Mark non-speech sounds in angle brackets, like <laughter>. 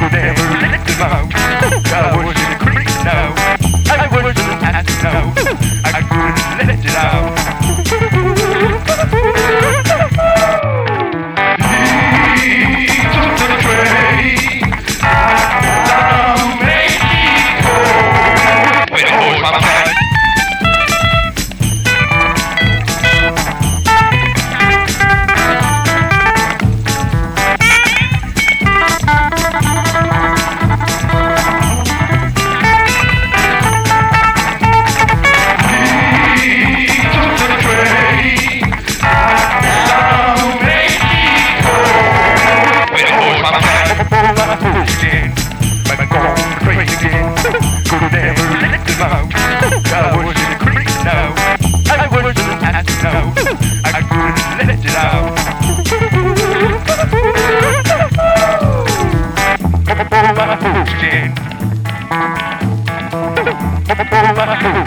never let them out. <laughs> I in the creek now. I in the hat now. I couldn't let it out. I was in the creek now. I was in the cat now. I couldn't let it out. Oh, I hope. Oh, I hope. Oh, I hope. Oh, I hope.